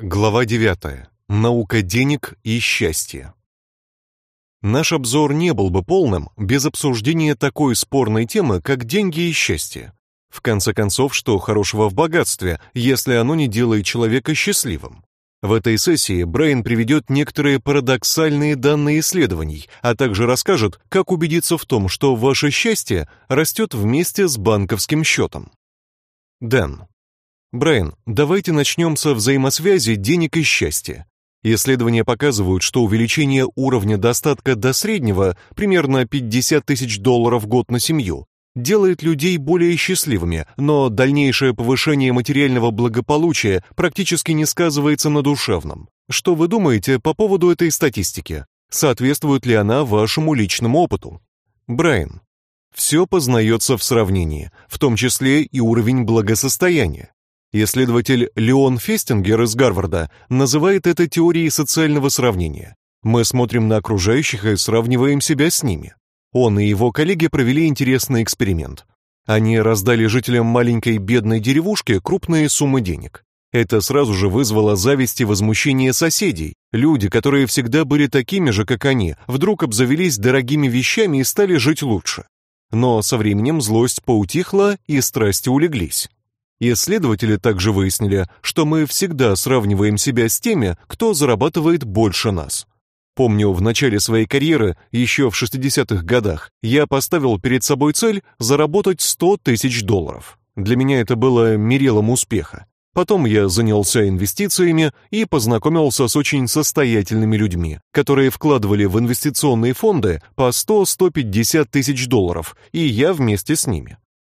Глава 9. Наука денег и счастья. Наш обзор не был бы полным без обсуждения такой спорной темы, как деньги и счастье. В конце концов, что хорошего в богатстве, если оно не делает человека счастливым? В этой сессии Брайан приведет некоторые парадоксальные данные исследований, а также расскажет, как убедиться в том, что ваше счастье растет вместе с банковским счетом. Дэн. Брайан, давайте начнем со взаимосвязи денег и счастья. Исследования показывают, что увеличение уровня достатка до среднего, примерно 50 тысяч долларов в год на семью, делает людей более счастливыми, но дальнейшее повышение материального благополучия практически не сказывается на душевном. Что вы думаете по поводу этой статистики? Соответствует ли она вашему личному опыту? Брайан. Все познается в сравнении, в том числе и уровень благосостояния. Исследователь Леон Фестингер из Гарварда называет это теорией социального сравнения. Мы смотрим на окружающих и сравниваем себя с ними. Он и его коллеги провели интересный эксперимент. Они раздали жителям маленькой бедной деревушки крупные суммы денег. Это сразу же вызвало зависть и возмущение соседей. Люди, которые всегда были такими же, как они, вдруг обзавелись дорогими вещами и стали жить лучше. Но со временем злость поутихла и страсти улеглись. Исследователи также выяснили, что мы всегда сравниваем себя с теми, кто зарабатывает больше нас. Помню, в начале своей карьеры, еще в 60-х годах, я поставил перед собой цель заработать 100 тысяч долларов. Для меня это было мерилом успеха. Потом я занялся инвестициями и познакомился с очень состоятельными людьми, которые вкладывали в инвестиционные фонды по 100-150 тысяч долларов, и я вместе с ними.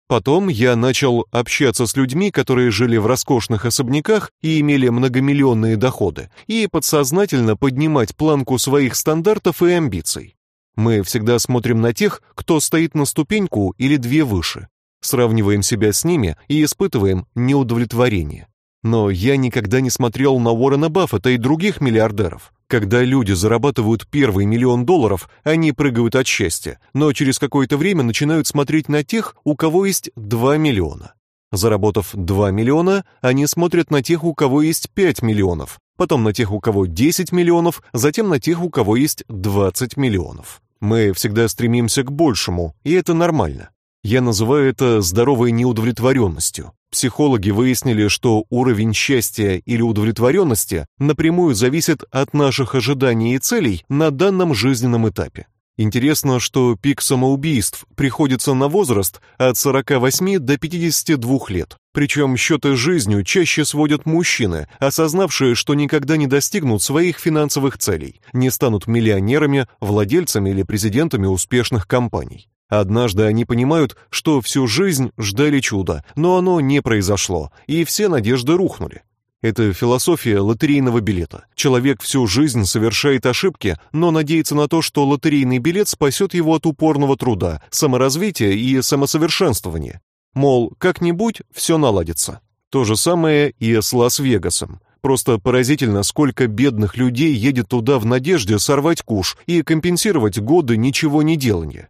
Потом я начал общаться с людьми, которые жили в роскошных особняках и имели многомиллионные доходы, и подсознательно поднимать планку своих стандартов и амбиций. Мы всегда смотрим на тех, кто стоит на ступеньку или две выше, сравниваем себя с ними и испытываем неудовлетворение. Но я никогда не смотрел на Уоррена Баффета и других миллиардеров. Когда люди зарабатывают первый миллион долларов, они прыгают от счастья, но через какое-то время начинают смотреть на тех, у кого есть 2 миллиона. Заработав 2 миллиона, они смотрят на тех, у кого есть 5 миллионов, потом на тех, у кого 10 миллионов, затем на тех, у кого есть 20 миллионов. Мы всегда стремимся к большему, и это нормально. Я называю это здоровой неудовлетворенностью. Психологи выяснили, что уровень счастья или удовлетворенности напрямую зависит от наших ожиданий и целей на данном жизненном этапе. Интересно, что пик самоубийств приходится на возраст от 48 до 52 лет. Причем счеты жизнью чаще сводят мужчины, осознавшие, что никогда не достигнут своих финансовых целей, не станут миллионерами, владельцами или президентами успешных компаний. Однажды они понимают, что всю жизнь ждали чуда, но оно не произошло, и все надежды рухнули. Это философия лотерейного билета. Человек всю жизнь совершает ошибки, но надеется на то, что лотерейный билет спасет его от упорного труда, саморазвития и самосовершенствования. Мол, как-нибудь все наладится. То же самое и с Лас-Вегасом. Просто поразительно, сколько бедных людей едет туда в надежде сорвать куш и компенсировать годы ничего не делания.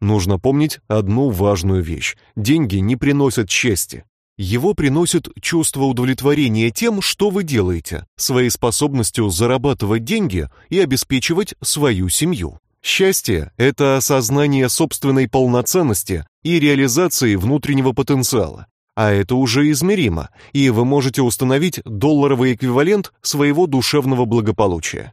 Нужно помнить одну важную вещь. Деньги не приносят счастья. Его приносит чувство удовлетворения тем, что вы делаете, своей способностью зарабатывать деньги и обеспечивать свою семью. Счастье – это осознание собственной полноценности и реализации внутреннего потенциала. А это уже измеримо, и вы можете установить долларовый эквивалент своего душевного благополучия.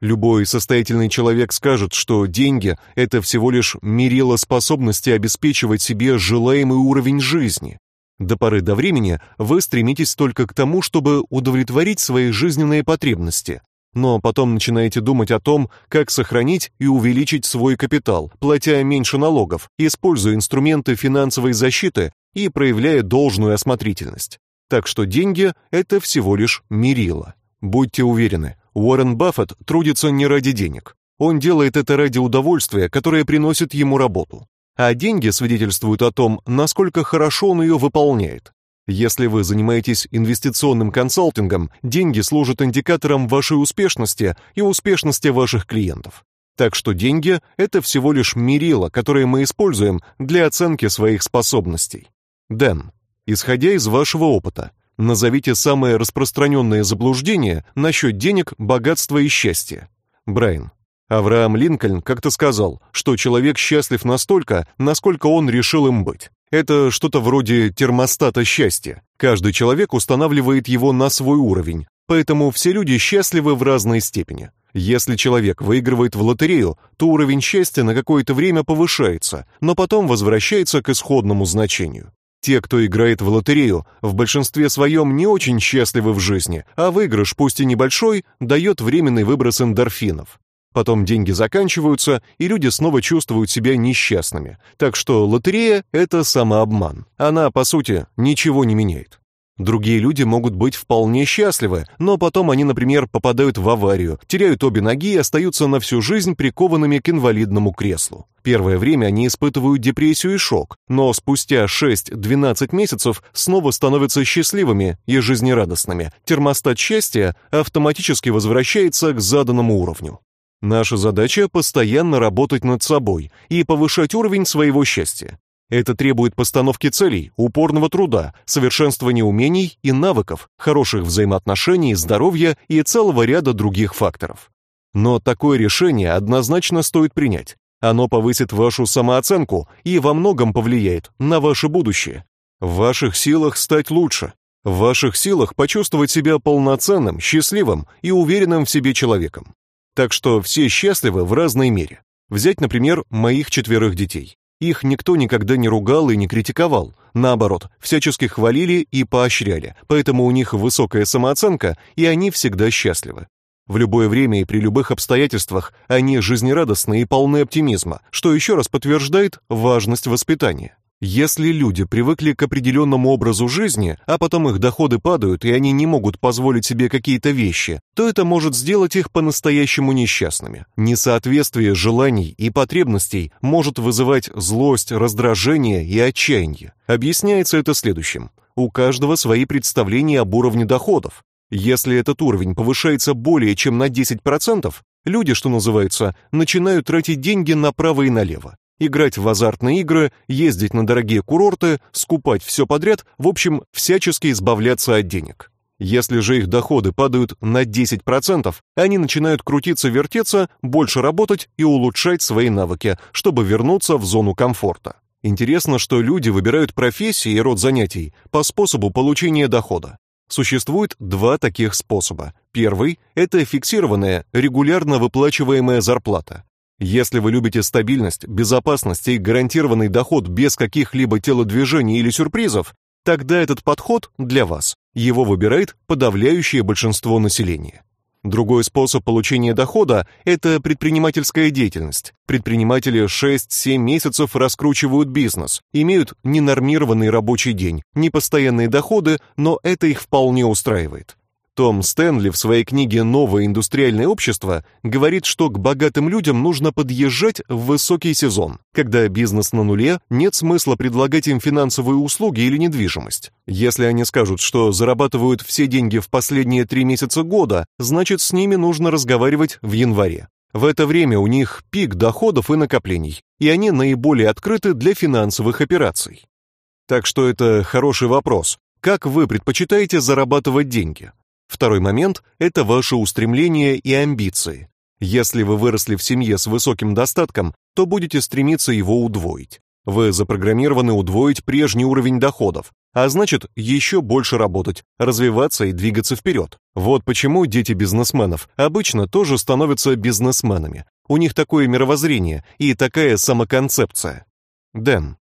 Любой состоятельный человек скажет, что деньги – это всего лишь мерило способности обеспечивать себе желаемый уровень жизни. До поры до времени вы стремитесь только к тому, чтобы удовлетворить свои жизненные потребности, но потом начинаете думать о том, как сохранить и увеличить свой капитал, платя меньше налогов, используя инструменты финансовой защиты и проявляя должную осмотрительность. Так что деньги – это всего лишь мерило. Будьте уверены, Уоррен Баффет трудится не ради денег. Он делает это ради удовольствия, которое приносит ему работу. А деньги свидетельствуют о том, насколько хорошо он ее выполняет. Если вы занимаетесь инвестиционным консалтингом, деньги служат индикатором вашей успешности и успешности ваших клиентов. Так что деньги это всего лишь мерило, которое мы используем для оценки своих способностей. Дэн, исходя из вашего опыта, Назовите самое распространенное заблуждение насчет денег, богатства и счастья. Брайан. Авраам Линкольн как-то сказал, что человек счастлив настолько, насколько он решил им быть. Это что-то вроде термостата счастья. Каждый человек устанавливает его на свой уровень, поэтому все люди счастливы в разной степени. Если человек выигрывает в лотерею, то уровень счастья на какое-то время повышается, но потом возвращается к исходному значению. Те, кто играет в лотерею, в большинстве своем не очень счастливы в жизни, а выигрыш, пусть и небольшой, дает временный выброс эндорфинов. Потом деньги заканчиваются, и люди снова чувствуют себя несчастными. Так что лотерея это самообман. Она, по сути, ничего не меняет. Другие люди могут быть вполне счастливы, но потом они, например, попадают в аварию, теряют обе ноги и остаются на всю жизнь прикованными к инвалидному креслу. Первое время они испытывают депрессию и шок, но спустя 6-12 месяцев снова становятся счастливыми и жизнерадостными. Термостат счастья автоматически возвращается к заданному уровню. Наша задача постоянно работать над собой и повышать уровень своего счастья. Это требует постановки целей, упорного труда, совершенствования умений и навыков, хороших взаимоотношений, здоровья и целого ряда других факторов. Но такое решение однозначно стоит принять. Оно повысит вашу самооценку и во многом повлияет на ваше будущее. В ваших силах стать лучше. В ваших силах почувствовать себя полноценным, счастливым и уверенным в себе человеком. Так что все счастливы в разной мере. Взять, например, моих четверых детей. Их никто никогда не ругал и не критиковал. Наоборот, всячески хвалили и поощряли. Поэтому у них высокая самооценка, и они всегда счастливы. В любое время и при любых обстоятельствах они жизнерадостны и полны оптимизма, что еще раз подтверждает важность воспитания. Если люди привыкли к определенному образу жизни, а потом их доходы падают, и они не могут позволить себе какие-то вещи, то это может сделать их по-настоящему несчастными. Несоответствие желаний и потребностей может вызывать злость, раздражение и отчаяние. Объясняется это следующим: у каждого свои представления об уровне доходов. Если этот уровень повышается более чем на 10%, люди, что называется, начинают тратить деньги направо и налево играть в азартные игры, ездить на дорогие курорты, скупать все подряд, в общем, всячески избавляться от денег. Если же их доходы падают на 10%, они начинают крутиться-вертеться, больше работать и улучшать свои навыки, чтобы вернуться в зону комфорта. Интересно, что люди выбирают профессии и род занятий по способу получения дохода. Существует два таких способа. Первый это фиксированная, регулярно выплачиваемая зарплата. Если вы любите стабильность, безопасность и гарантированный доход без каких-либо телодвижений или сюрпризов, тогда этот подход для вас. Его выбирает подавляющее большинство населения. Другой способ получения дохода это предпринимательская деятельность. Предприниматели 6-7 месяцев раскручивают бизнес, имеют ненормированный рабочий день, непостоянные доходы, но это их вполне устраивает. Том Стэнли в своей книге Новое индустриальное общество говорит, что к богатым людям нужно подъезжать в высокий сезон. Когда бизнес на нуле, нет смысла предлагать им финансовые услуги или недвижимость. Если они скажут, что зарабатывают все деньги в последние три месяца года, значит, с ними нужно разговаривать в январе. В это время у них пик доходов и накоплений, и они наиболее открыты для финансовых операций. Так что это хороший вопрос. Как вы предпочитаете зарабатывать деньги? Второй момент это ваши устремления и амбиции. Если вы выросли в семье с высоким достатком, то будете стремиться его удвоить. Вы запрограммированы удвоить прежний уровень доходов, а значит, еще больше работать, развиваться и двигаться вперед. Вот почему дети бизнесменов обычно тоже становятся бизнесменами. У них такое мировоззрение и такая самоконцепция. Дэн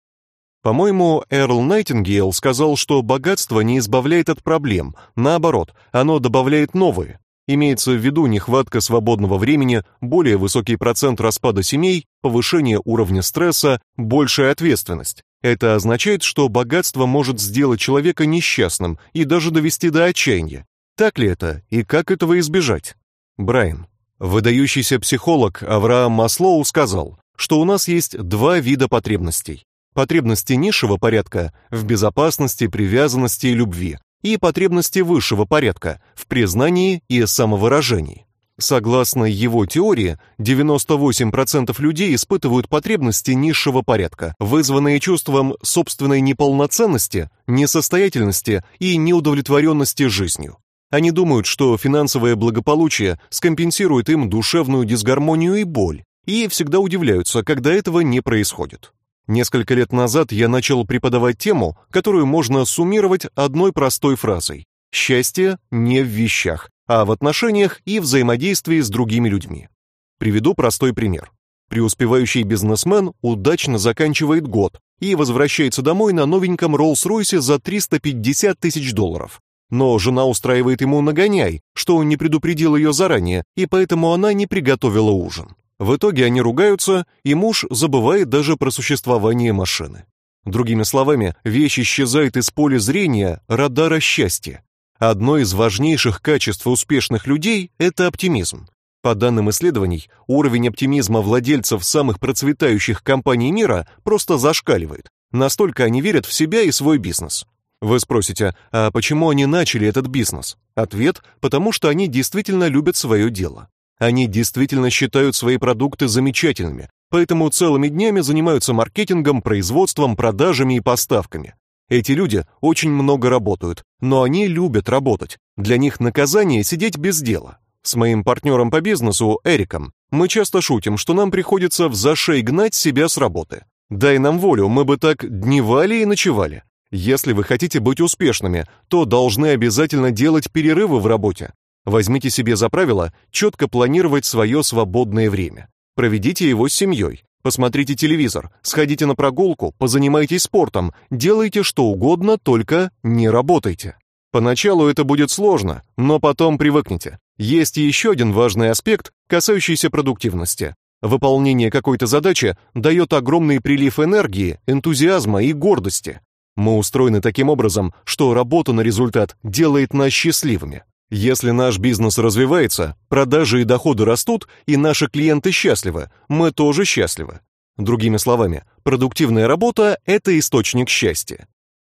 по-моему, Эрл Найтингейл сказал, что богатство не избавляет от проблем, наоборот, оно добавляет новые. Имеется в виду нехватка свободного времени, более высокий процент распада семей, повышение уровня стресса, большая ответственность. Это означает, что богатство может сделать человека несчастным и даже довести до отчаяния. Так ли это и как этого избежать? Брайан. Выдающийся психолог Авраам Маслоу сказал, что у нас есть два вида потребностей потребности низшего порядка в безопасности, привязанности и любви, и потребности высшего порядка в признании и самовыражении. Согласно его теории, 98% людей испытывают потребности низшего порядка, вызванные чувством собственной неполноценности, несостоятельности и неудовлетворенности жизнью. Они думают, что финансовое благополучие скомпенсирует им душевную дисгармонию и боль, и всегда удивляются, когда этого не происходит. Несколько лет назад я начал преподавать тему, которую можно суммировать одной простой фразой: счастье не в вещах, а в отношениях и взаимодействии с другими людьми. Приведу простой пример. Преуспевающий бизнесмен удачно заканчивает год и возвращается домой на новеньком Rolls-Royce за 350 тысяч долларов. Но жена устраивает ему нагоняй, что он не предупредил ее заранее, и поэтому она не приготовила ужин. В итоге они ругаются, и муж забывает даже про существование машины. Другими словами, вещь исчезает из поля зрения радара счастья. Одно из важнейших качеств успешных людей это оптимизм. По данным исследований, уровень оптимизма владельцев самых процветающих компаний мира просто зашкаливает. Настолько они верят в себя и свой бизнес. Вы спросите: "А почему они начали этот бизнес?" Ответ: потому что они действительно любят свое дело. Они действительно считают свои продукты замечательными, поэтому целыми днями занимаются маркетингом, производством, продажами и поставками. Эти люди очень много работают, но они любят работать. Для них наказание сидеть без дела. С моим партнером по бизнесу Эриком мы часто шутим, что нам приходится в зашей гнать себя с работы. Дай нам волю, мы бы так дневали и ночевали. Если вы хотите быть успешными, то должны обязательно делать перерывы в работе. Возьмите себе за правило четко планировать свое свободное время. Проведите его с семьей. Посмотрите телевизор, сходите на прогулку, позанимайтесь спортом, делайте что угодно, только не работайте. Поначалу это будет сложно, но потом привыкнете. Есть еще один важный аспект, касающийся продуктивности. Выполнение какой-то задачи дает огромный прилив энергии, энтузиазма и гордости. Мы устроены таким образом, что работа на результат делает нас счастливыми. Если наш бизнес развивается, продажи и доходы растут, и наши клиенты счастливы, мы тоже счастливы. Другими словами, продуктивная работа это источник счастья.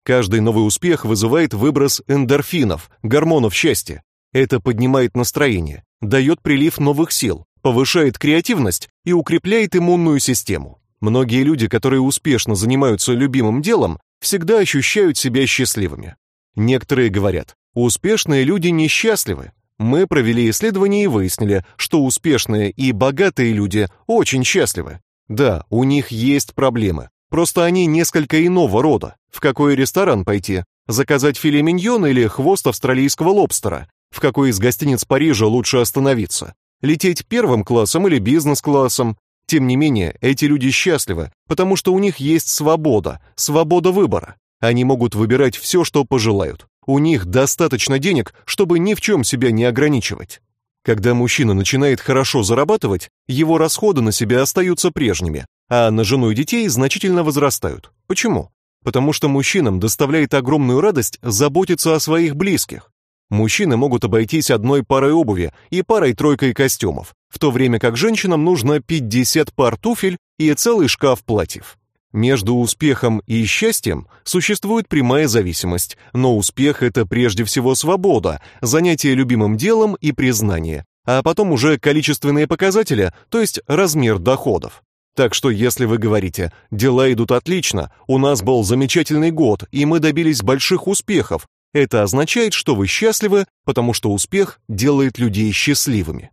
Каждый новый успех вызывает выброс эндорфинов, гормонов счастья. Это поднимает настроение, дает прилив новых сил, повышает креативность и укрепляет иммунную систему. Многие люди, которые успешно занимаются любимым делом, всегда ощущают себя счастливыми. Некоторые говорят: Успешные люди несчастливы. Мы провели исследование и выяснили, что успешные и богатые люди очень счастливы. Да, у них есть проблемы. Просто они несколько иного рода. В какой ресторан пойти? Заказать филе миньон или хвост австралийского лобстера? В какой из гостиниц Парижа лучше остановиться? Лететь первым классом или бизнес-классом? Тем не менее, эти люди счастливы, потому что у них есть свобода, свобода выбора. Они могут выбирать все, что пожелают. У них достаточно денег, чтобы ни в чем себя не ограничивать. Когда мужчина начинает хорошо зарабатывать, его расходы на себя остаются прежними, а на жену и детей значительно возрастают. Почему? Потому что мужчинам доставляет огромную радость заботиться о своих близких. Мужчины могут обойтись одной парой обуви и парой-тройкой костюмов, в то время как женщинам нужно 50 пар туфель и целый шкаф платьев. Между успехом и счастьем существует прямая зависимость, но успех это прежде всего свобода, занятие любимым делом и признание, а потом уже количественные показатели, то есть размер доходов. Так что если вы говорите: "Дела идут отлично, у нас был замечательный год, и мы добились больших успехов", это означает, что вы счастливы, потому что успех делает людей счастливыми.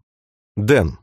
Дэн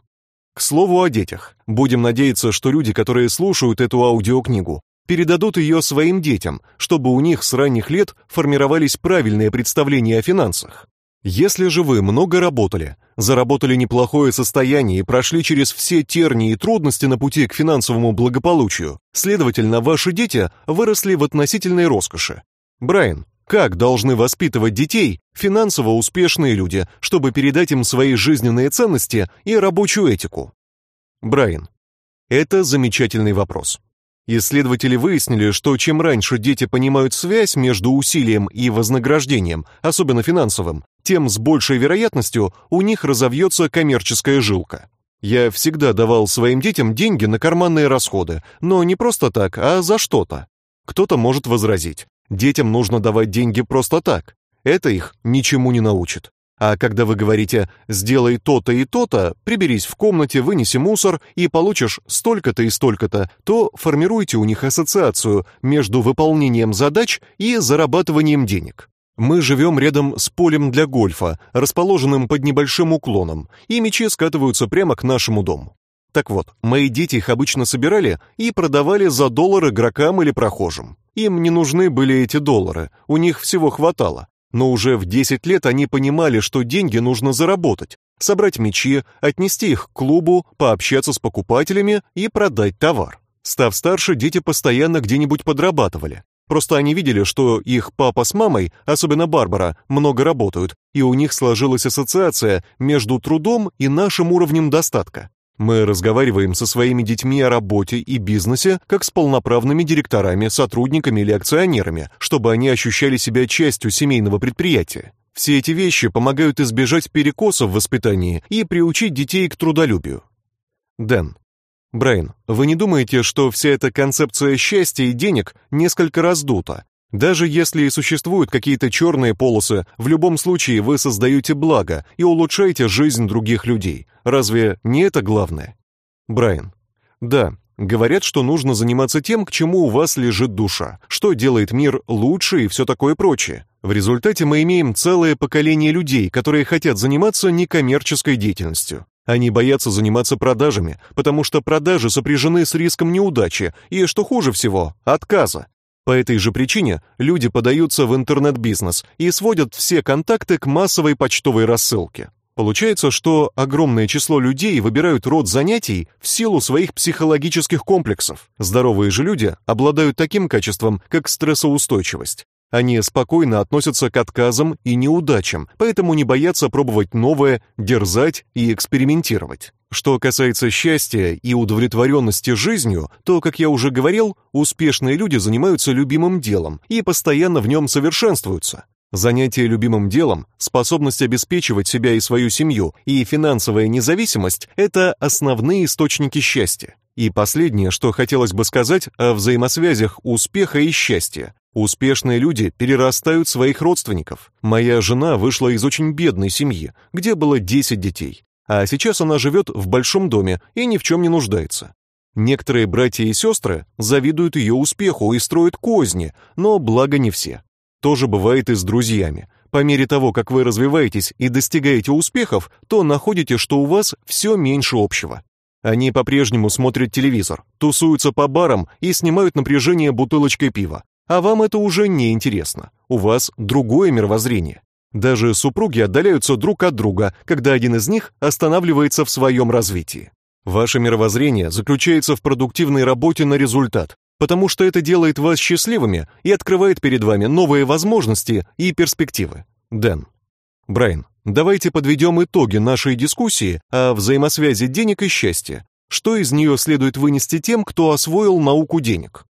к слову о детях. Будем надеяться, что люди, которые слушают эту аудиокнигу, передадут ее своим детям, чтобы у них с ранних лет формировались правильные представления о финансах. Если же вы много работали, заработали неплохое состояние и прошли через все тернии и трудности на пути к финансовому благополучию, следовательно, ваши дети выросли в относительной роскоши. Брайан, как должны воспитывать детей финансово успешные люди, чтобы передать им свои жизненные ценности и рабочую этику? Брайан. Это замечательный вопрос. Исследователи выяснили, что чем раньше дети понимают связь между усилием и вознаграждением, особенно финансовым, тем с большей вероятностью у них разовьется коммерческая жилка. Я всегда давал своим детям деньги на карманные расходы, но не просто так, а за что-то. Кто-то может возразить: Детям нужно давать деньги просто так. Это их ничему не научит. А когда вы говорите «сделай то-то и то-то», «приберись в комнате, вынеси мусор и получишь столько-то и столько-то», то формируйте у них ассоциацию между выполнением задач и зарабатыванием денег. Мы живем рядом с полем для гольфа, расположенным под небольшим уклоном, и мячи скатываются прямо к нашему дому. Так вот, мои дети их обычно собирали и продавали за доллар игрокам или прохожим. Им не нужны были эти доллары, у них всего хватало. Но уже в 10 лет они понимали, что деньги нужно заработать, собрать мячи, отнести их к клубу, пообщаться с покупателями и продать товар. Став старше, дети постоянно где-нибудь подрабатывали. Просто они видели, что их папа с мамой, особенно Барбара, много работают, и у них сложилась ассоциация между трудом и нашим уровнем достатка. Мы разговариваем со своими детьми о работе и бизнесе, как с полноправными директорами, сотрудниками или акционерами, чтобы они ощущали себя частью семейного предприятия. Все эти вещи помогают избежать перекосов в воспитании и приучить детей к трудолюбию. Дэн. Брайан, вы не думаете, что вся эта концепция счастья и денег несколько раздута? Даже если и существуют какие-то черные полосы, в любом случае вы создаете благо и улучшаете жизнь других людей. Разве не это главное? Брайан. Да, говорят, что нужно заниматься тем, к чему у вас лежит душа, что делает мир лучше и все такое прочее. В результате мы имеем целое поколение людей, которые хотят заниматься некоммерческой деятельностью. Они боятся заниматься продажами, потому что продажи сопряжены с риском неудачи и, что хуже всего, отказа. По этой же причине люди подаются в интернет-бизнес и сводят все контакты к массовой почтовой рассылке. Получается, что огромное число людей выбирают род занятий в силу своих психологических комплексов. Здоровые же люди обладают таким качеством, как стрессоустойчивость. Они спокойно относятся к отказам и неудачам, поэтому не боятся пробовать новое, дерзать и экспериментировать. Что касается счастья и удовлетворенности жизнью, то, как я уже говорил, успешные люди занимаются любимым делом и постоянно в нем совершенствуются. Занятие любимым делом, способность обеспечивать себя и свою семью и финансовая независимость это основные источники счастья. И последнее, что хотелось бы сказать о взаимосвязях успеха и счастья. Успешные люди перерастают своих родственников. Моя жена вышла из очень бедной семьи, где было 10 детей а сейчас она живет в большом доме и ни в чем не нуждается. Некоторые братья и сестры завидуют ее успеху и строят козни, но благо не все. То же бывает и с друзьями. По мере того, как вы развиваетесь и достигаете успехов, то находите, что у вас все меньше общего. Они по-прежнему смотрят телевизор, тусуются по барам и снимают напряжение бутылочкой пива. А вам это уже не интересно. У вас другое мировоззрение. Даже супруги отдаляются друг от друга, когда один из них останавливается в своем развитии. Ваше мировоззрение заключается в продуктивной работе на результат, потому что это делает вас счастливыми и открывает перед вами новые возможности и перспективы. Дэн. Брайан, давайте подведем итоги нашей дискуссии о взаимосвязи денег и счастья. Что из нее следует вынести тем, кто освоил науку денег?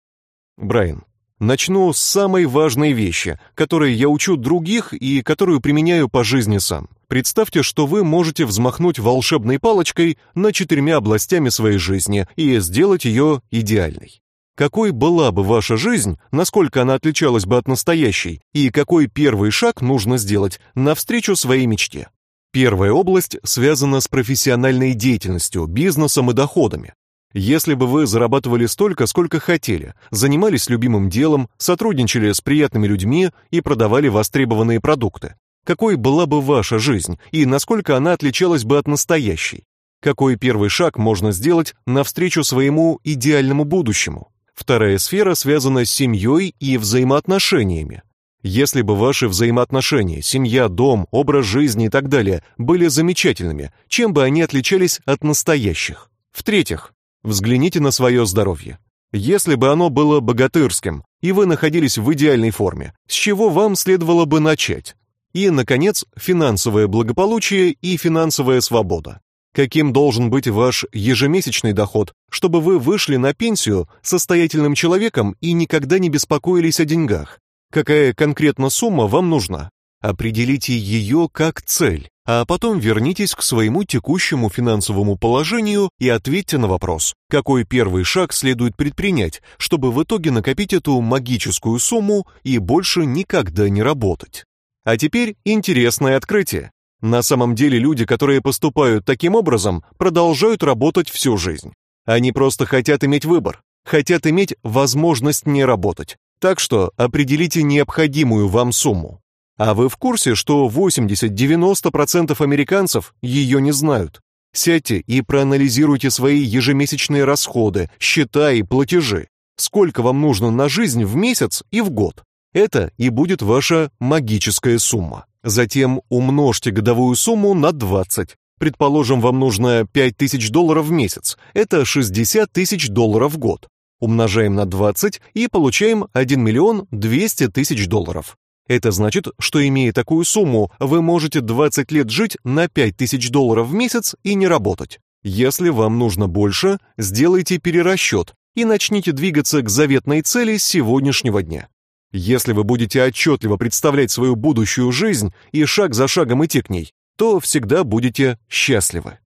Брайан. Начну с самой важной вещи, которой я учу других и которую применяю по жизни сам. Представьте, что вы можете взмахнуть волшебной палочкой над четырьмя областями своей жизни и сделать ее идеальной. Какой была бы ваша жизнь, насколько она отличалась бы от настоящей, и какой первый шаг нужно сделать навстречу своей мечте? Первая область связана с профессиональной деятельностью, бизнесом и доходами. Если бы вы зарабатывали столько, сколько хотели, занимались любимым делом, сотрудничали с приятными людьми и продавали востребованные продукты, какой была бы ваша жизнь и насколько она отличалась бы от настоящей? Какой первый шаг можно сделать навстречу своему идеальному будущему? Вторая сфера связана с семьей и взаимоотношениями. Если бы ваши взаимоотношения, семья, дом, образ жизни и так далее были замечательными, чем бы они отличались от настоящих? В-третьих, Взгляните на свое здоровье. Если бы оно было богатырским, и вы находились в идеальной форме, с чего вам следовало бы начать? И, наконец, финансовое благополучие и финансовая свобода. Каким должен быть ваш ежемесячный доход, чтобы вы вышли на пенсию состоятельным человеком и никогда не беспокоились о деньгах? Какая конкретно сумма вам нужна? Определите ее как цель а потом вернитесь к своему текущему финансовому положению и ответьте на вопрос, какой первый шаг следует предпринять, чтобы в итоге накопить эту магическую сумму и больше никогда не работать. А теперь интересное открытие. На самом деле люди, которые поступают таким образом, продолжают работать всю жизнь. Они просто хотят иметь выбор, хотят иметь возможность не работать. Так что определите необходимую вам сумму. А вы в курсе, что 80-90% американцев ее не знают? Сядьте и проанализируйте свои ежемесячные расходы, счета и платежи. Сколько вам нужно на жизнь в месяц и в год? Это и будет ваша магическая сумма. Затем умножьте годовую сумму на 20. Предположим, вам нужно 5000 долларов в месяц. Это 60 тысяч долларов в год. Умножаем на 20 и получаем 1 миллион 200 тысяч долларов. Это значит, что имея такую сумму, вы можете 20 лет жить на 5000 долларов в месяц и не работать. Если вам нужно больше, сделайте перерасчет и начните двигаться к заветной цели сегодняшнего дня. Если вы будете отчетливо представлять свою будущую жизнь и шаг за шагом идти к ней, то всегда будете счастливы.